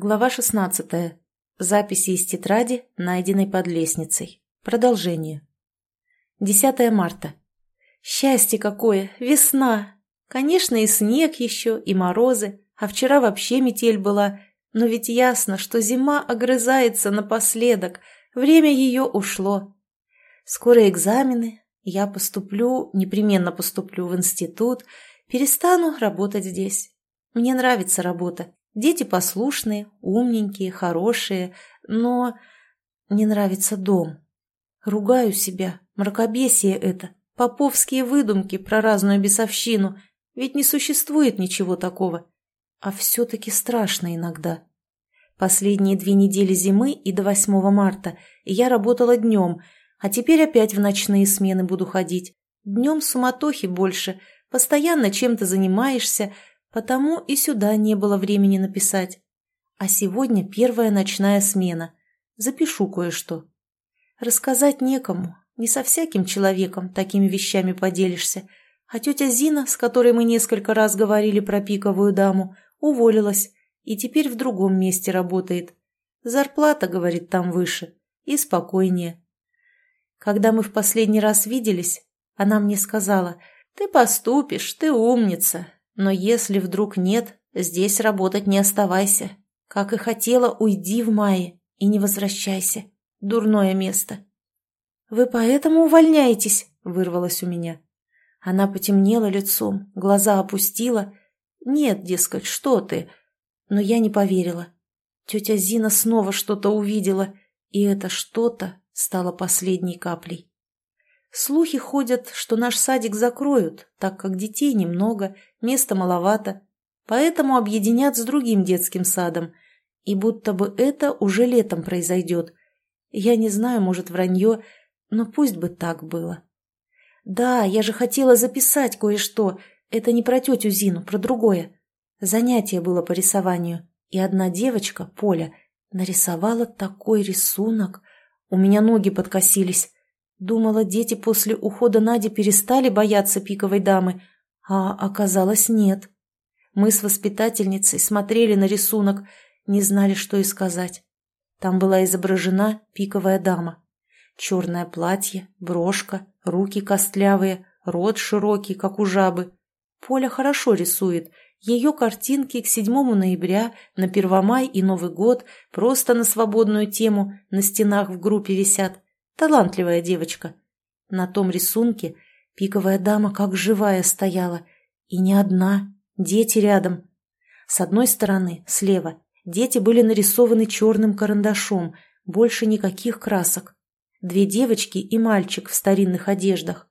Глава 16. Записи из тетради, найденной под лестницей. Продолжение. 10 марта. Счастье какое! Весна! Конечно, и снег еще, и морозы, а вчера вообще метель была. Но ведь ясно, что зима огрызается напоследок, время ее ушло. Скоро экзамены, я поступлю, непременно поступлю в институт, перестану работать здесь. Мне нравится работа, Дети послушные, умненькие, хорошие, но не нравится дом. Ругаю себя, мракобесие это, поповские выдумки про разную бесовщину, ведь не существует ничего такого. А все-таки страшно иногда. Последние две недели зимы и до 8 марта я работала днем, а теперь опять в ночные смены буду ходить. Днем суматохи больше, постоянно чем-то занимаешься, Потому и сюда не было времени написать. А сегодня первая ночная смена. Запишу кое-что. Рассказать некому, не со всяким человеком такими вещами поделишься. А тетя Зина, с которой мы несколько раз говорили про пиковую даму, уволилась и теперь в другом месте работает. Зарплата, говорит, там выше и спокойнее. Когда мы в последний раз виделись, она мне сказала, «Ты поступишь, ты умница, но если вдруг нет, здесь работать не оставайся. Как и хотела, уйди в мае и не возвращайся. Дурное место. «Вы поэтому увольняетесь?» – вырвалось у меня. Она потемнела лицом, глаза опустила. «Нет, дескать, что ты?» Но я не поверила. Тетя Зина снова что-то увидела, и это что-то стало последней каплей. Слухи ходят, что наш садик закроют, так как детей немного, места маловато, поэтому объединят с другим детским садом, и будто бы это уже летом произойдет. Я не знаю, может, вранье, но пусть бы так было. Да, я же хотела записать кое-что, это не про тетю Зину, про другое. Занятие было по рисованию, и одна девочка, Поля, нарисовала такой рисунок. У меня ноги подкосились. Думала, дети после ухода Нади перестали бояться пиковой дамы, а оказалось нет. Мы с воспитательницей смотрели на рисунок, не знали, что и сказать. Там была изображена пиковая дама. Черное платье, брошка, руки костлявые, рот широкий, как у жабы. Поля хорошо рисует. Ее картинки к 7 ноября, на Первомай и Новый год просто на свободную тему на стенах в группе висят. Талантливая девочка. На том рисунке пиковая дама как живая стояла. И не одна, дети рядом. С одной стороны, слева, дети были нарисованы черным карандашом, больше никаких красок. Две девочки и мальчик в старинных одеждах.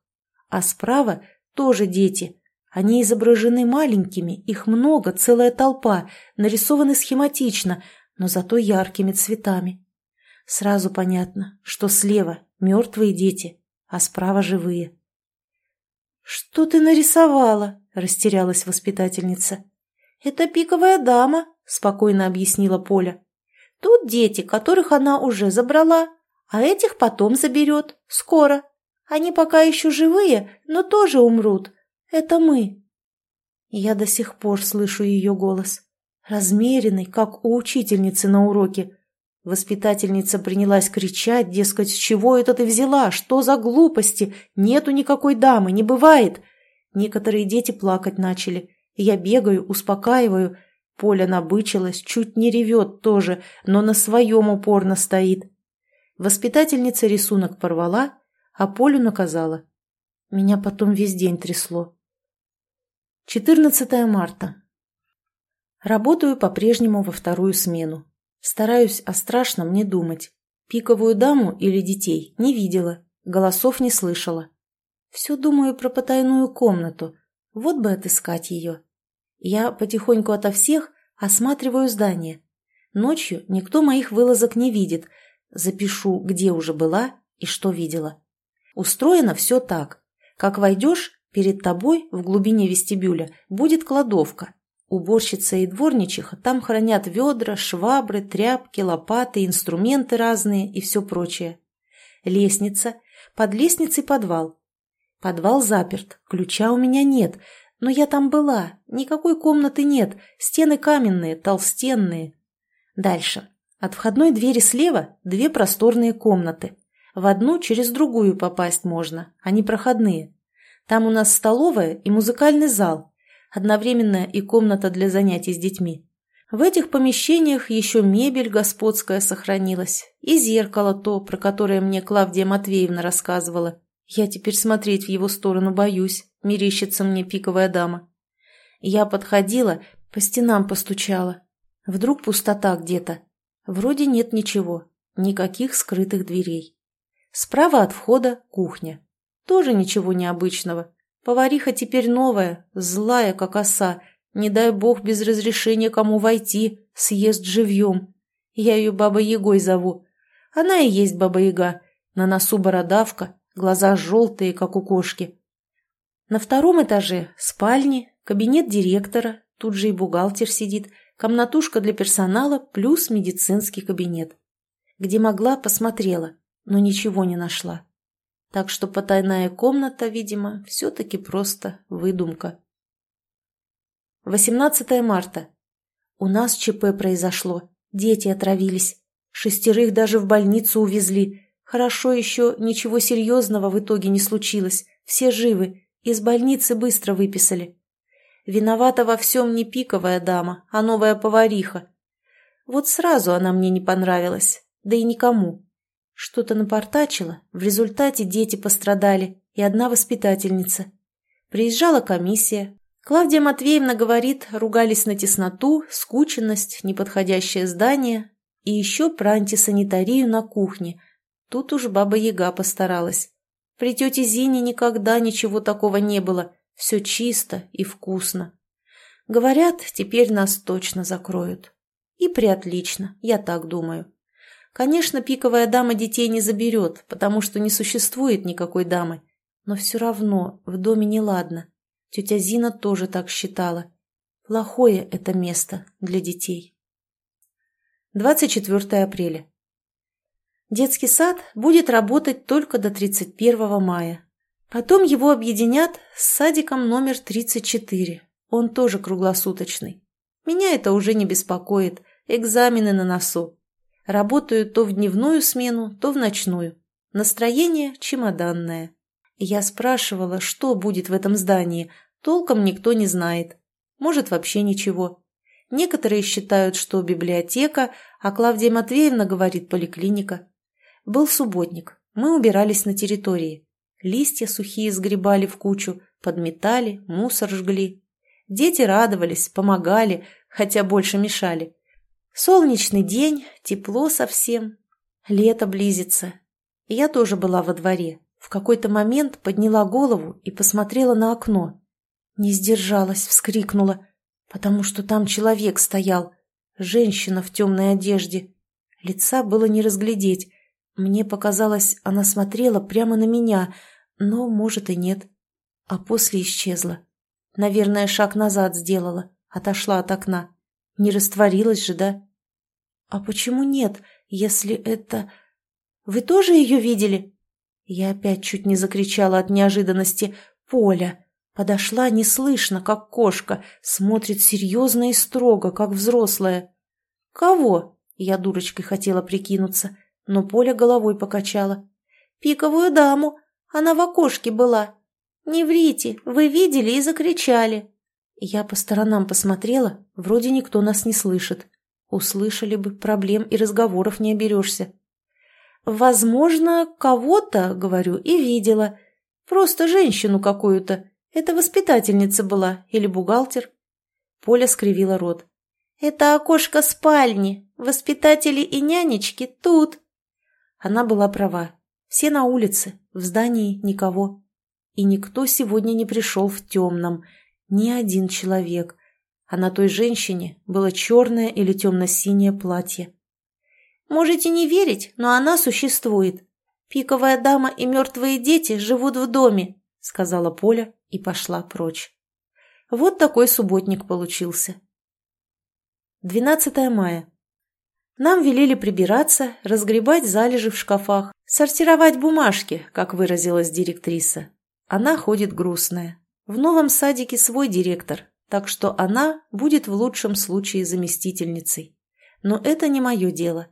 А справа тоже дети. Они изображены маленькими, их много, целая толпа, нарисованы схематично, но зато яркими цветами. Сразу понятно, что слева мертвые дети, а справа живые. «Что ты нарисовала?» – растерялась воспитательница. «Это пиковая дама», – спокойно объяснила Поля. «Тут дети, которых она уже забрала, а этих потом заберет, скоро. Они пока еще живые, но тоже умрут. Это мы». Я до сих пор слышу ее голос, размеренный, как у учительницы на уроке, Воспитательница принялась кричать, дескать, с чего это ты взяла, что за глупости, нету никакой дамы, не бывает. Некоторые дети плакать начали. Я бегаю, успокаиваю. Поля набычилась, чуть не ревет тоже, но на своем упорно стоит. Воспитательница рисунок порвала, а Полю наказала. Меня потом весь день трясло. 14 марта. Работаю по-прежнему во вторую смену. Стараюсь о страшном не думать. Пиковую даму или детей не видела, голосов не слышала. Все думаю про потайную комнату. Вот бы отыскать ее. Я потихоньку ото всех осматриваю здание. Ночью никто моих вылазок не видит. Запишу, где уже была и что видела. Устроено все так. Как войдешь, перед тобой в глубине вестибюля будет кладовка, Уборщица и дворничиха там хранят ведра, швабры, тряпки, лопаты, инструменты разные и все прочее. Лестница, под лестницей подвал. Подвал заперт, ключа у меня нет, но я там была, никакой комнаты нет, стены каменные, толстенные. Дальше. От входной двери слева две просторные комнаты. В одну через другую попасть можно, они проходные. Там у нас столовая и музыкальный зал, одновременно и комната для занятий с детьми. В этих помещениях еще мебель господская сохранилась, и зеркало то, про которое мне Клавдия Матвеевна рассказывала. Я теперь смотреть в его сторону боюсь, мерещится мне пиковая дама. Я подходила, по стенам постучала. Вдруг пустота где-то. Вроде нет ничего, никаких скрытых дверей. Справа от входа кухня. Тоже ничего необычного. Повариха теперь новая, злая, как оса, не дай бог без разрешения кому войти, съест живьем. Я ее Баба-Ягой зову. Она и есть Баба-Яга. На носу бородавка, глаза желтые, как у кошки. На втором этаже спальни, кабинет директора, тут же и бухгалтер сидит, комнатушка для персонала плюс медицинский кабинет. Где могла, посмотрела, но ничего не нашла. Так что потайная комната, видимо, все-таки просто выдумка. 18 марта. У нас ЧП произошло. Дети отравились. Шестерых даже в больницу увезли. Хорошо еще ничего серьезного в итоге не случилось. Все живы. Из больницы быстро выписали. Виновата во всем не пиковая дама, а новая повариха. Вот сразу она мне не понравилась. Да и никому. Что-то напортачило. В результате дети пострадали. И одна воспитательница. Приезжала комиссия, Клавдия Матвеевна говорит, ругались на тесноту, скученность, неподходящее здание и еще про антисанитарию на кухне. Тут уж баба Яга постаралась. При тете Зине никогда ничего такого не было, все чисто и вкусно. Говорят, теперь нас точно закроют. И приотлично, я так думаю. Конечно, пиковая дама детей не заберет, потому что не существует никакой дамы. Но все равно в доме неладно. Тетя Зина тоже так считала. Плохое это место для детей. 24 апреля. Детский сад будет работать только до 31 мая. Потом его объединят с садиком номер 34. Он тоже круглосуточный. Меня это уже не беспокоит. Экзамены на носу. Работаю то в дневную смену, то в ночную. Настроение чемоданное. Я спрашивала, что будет в этом здании, толком никто не знает. Может, вообще ничего. Некоторые считают, что библиотека, а Клавдия Матвеевна говорит поликлиника. Был субботник. Мы убирались на территории. Листья сухие сгребали в кучу, подметали, мусор жгли. Дети радовались, помогали, хотя больше мешали. Солнечный день, тепло совсем. Лето близится. Я тоже была во дворе. В какой-то момент подняла голову и посмотрела на окно. Не сдержалась, вскрикнула, потому что там человек стоял, женщина в темной одежде. Лица было не разглядеть. Мне показалось, она смотрела прямо на меня, но, может, и нет. А после исчезла. Наверное, шаг назад сделала, отошла от окна. Не растворилась же, да? А почему нет, если это... Вы тоже ее видели? Я опять чуть не закричала от неожиданности. «Поля!» Подошла неслышно, как кошка, смотрит серьезно и строго, как взрослая. «Кого?» — я дурочкой хотела прикинуться, но Поля головой покачала. «Пиковую даму. Она в окошке была. Не врите, вы видели и закричали». Я по сторонам посмотрела, вроде никто нас не слышит. Услышали бы, проблем и разговоров не оберешься. «Возможно, кого-то, — говорю, — и видела. Просто женщину какую-то. Это воспитательница была или бухгалтер?» Поля скривила рот. «Это окошко спальни. Воспитатели и нянечки тут». Она была права. Все на улице, в здании никого. И никто сегодня не пришел в темном. Ни один человек. А на той женщине было черное или темно-синее платье. «Можете не верить, но она существует. Пиковая дама и мертвые дети живут в доме», — сказала Поля и пошла прочь. Вот такой субботник получился. 12 мая. Нам велели прибираться, разгребать залежи в шкафах, сортировать бумажки, как выразилась директриса. Она ходит грустная. В новом садике свой директор, так что она будет в лучшем случае заместительницей. но это не мое дело.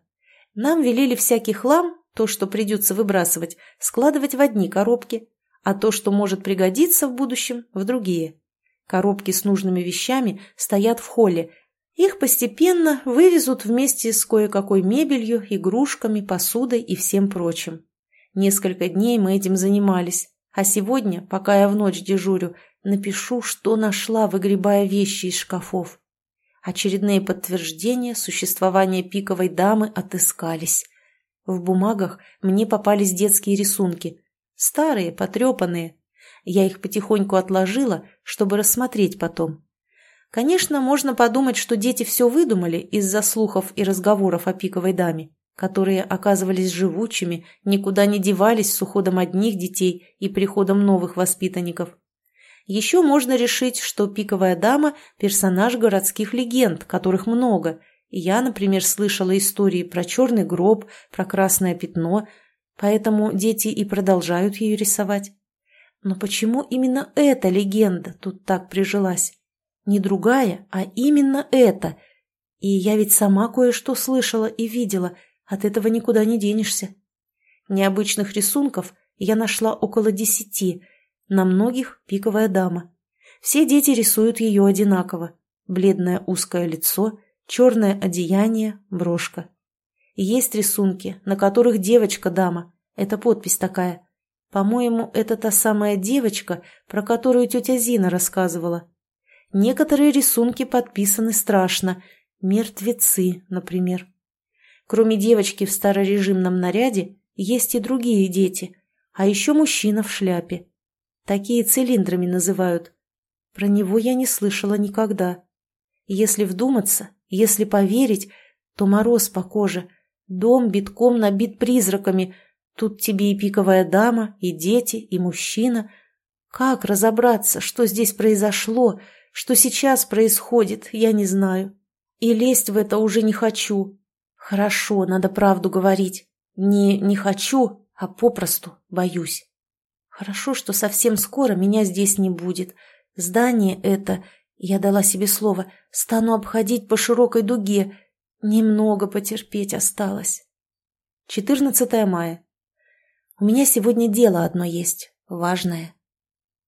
Нам велели всякий хлам, то, что придется выбрасывать, складывать в одни коробки, а то, что может пригодиться в будущем, в другие. Коробки с нужными вещами стоят в холле. Их постепенно вывезут вместе с кое-какой мебелью, игрушками, посудой и всем прочим. Несколько дней мы этим занимались, а сегодня, пока я в ночь дежурю, напишу, что нашла, выгребая вещи из шкафов. Очередные подтверждения существования пиковой дамы отыскались. В бумагах мне попались детские рисунки. Старые, потрепанные. Я их потихоньку отложила, чтобы рассмотреть потом. Конечно, можно подумать, что дети все выдумали из-за слухов и разговоров о пиковой даме, которые оказывались живучими, никуда не девались с уходом одних детей и приходом новых воспитанников. Еще можно решить, что пиковая дама – персонаж городских легенд, которых много. Я, например, слышала истории про черный гроб, про красное пятно, поэтому дети и продолжают ее рисовать. Но почему именно эта легенда тут так прижилась? Не другая, а именно эта. И я ведь сама кое-что слышала и видела, от этого никуда не денешься. Необычных рисунков я нашла около десяти – на многих пиковая дама. Все дети рисуют ее одинаково. Бледное узкое лицо, черное одеяние, брошка. Есть рисунки, на которых девочка-дама. Это подпись такая. По-моему, это та самая девочка, про которую тетя Зина рассказывала. Некоторые рисунки подписаны страшно. Мертвецы, например. Кроме девочки в старорежимном наряде, есть и другие дети, а еще мужчина в шляпе. Такие цилиндрами называют. Про него я не слышала никогда. Если вдуматься, если поверить, то мороз по коже. Дом битком набит призраками. Тут тебе и пиковая дама, и дети, и мужчина. Как разобраться, что здесь произошло, что сейчас происходит, я не знаю. И лезть в это уже не хочу. Хорошо, надо правду говорить. Не «не хочу», а попросту боюсь. Хорошо, что совсем скоро меня здесь не будет. Здание это, я дала себе слово, стану обходить по широкой дуге. Немного потерпеть осталось. 14 мая. У меня сегодня дело одно есть, важное.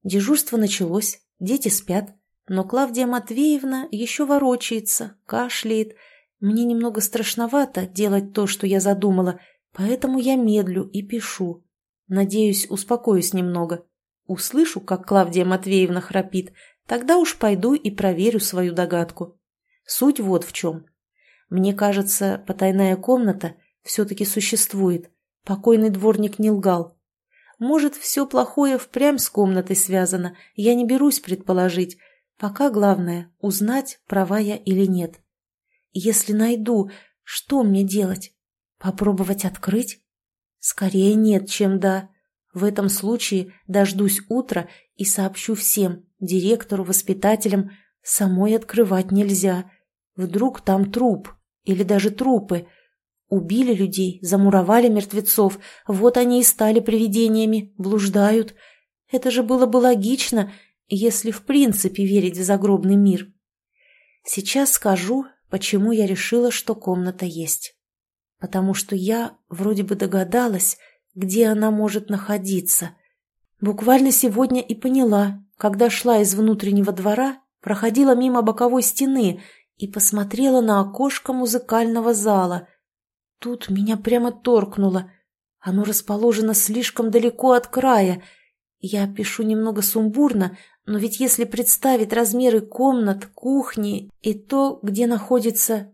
Дежурство началось, дети спят, но Клавдия Матвеевна еще ворочается, кашляет. Мне немного страшновато делать то, что я задумала, поэтому я медлю и пишу. Надеюсь, успокоюсь немного. Услышу, как Клавдия Матвеевна храпит, тогда уж пойду и проверю свою догадку. Суть вот в чем. Мне кажется, потайная комната все-таки существует. Покойный дворник не лгал. Может, все плохое впрямь с комнатой связано, я не берусь предположить. Пока главное – узнать, права я или нет. Если найду, что мне делать? Попробовать открыть? Скорее нет, чем да. В этом случае дождусь утра и сообщу всем, директору, воспитателям, самой открывать нельзя. Вдруг там труп или даже трупы. Убили людей, замуровали мертвецов, вот они и стали привидениями, блуждают. Это же было бы логично, если в принципе верить в загробный мир. Сейчас скажу, почему я решила, что комната есть потому что я вроде бы догадалась, где она может находиться. Буквально сегодня и поняла, когда шла из внутреннего двора, проходила мимо боковой стены и посмотрела на окошко музыкального зала. Тут меня прямо торкнуло. Оно расположено слишком далеко от края. Я пишу немного сумбурно, но ведь если представить размеры комнат, кухни и то, где находится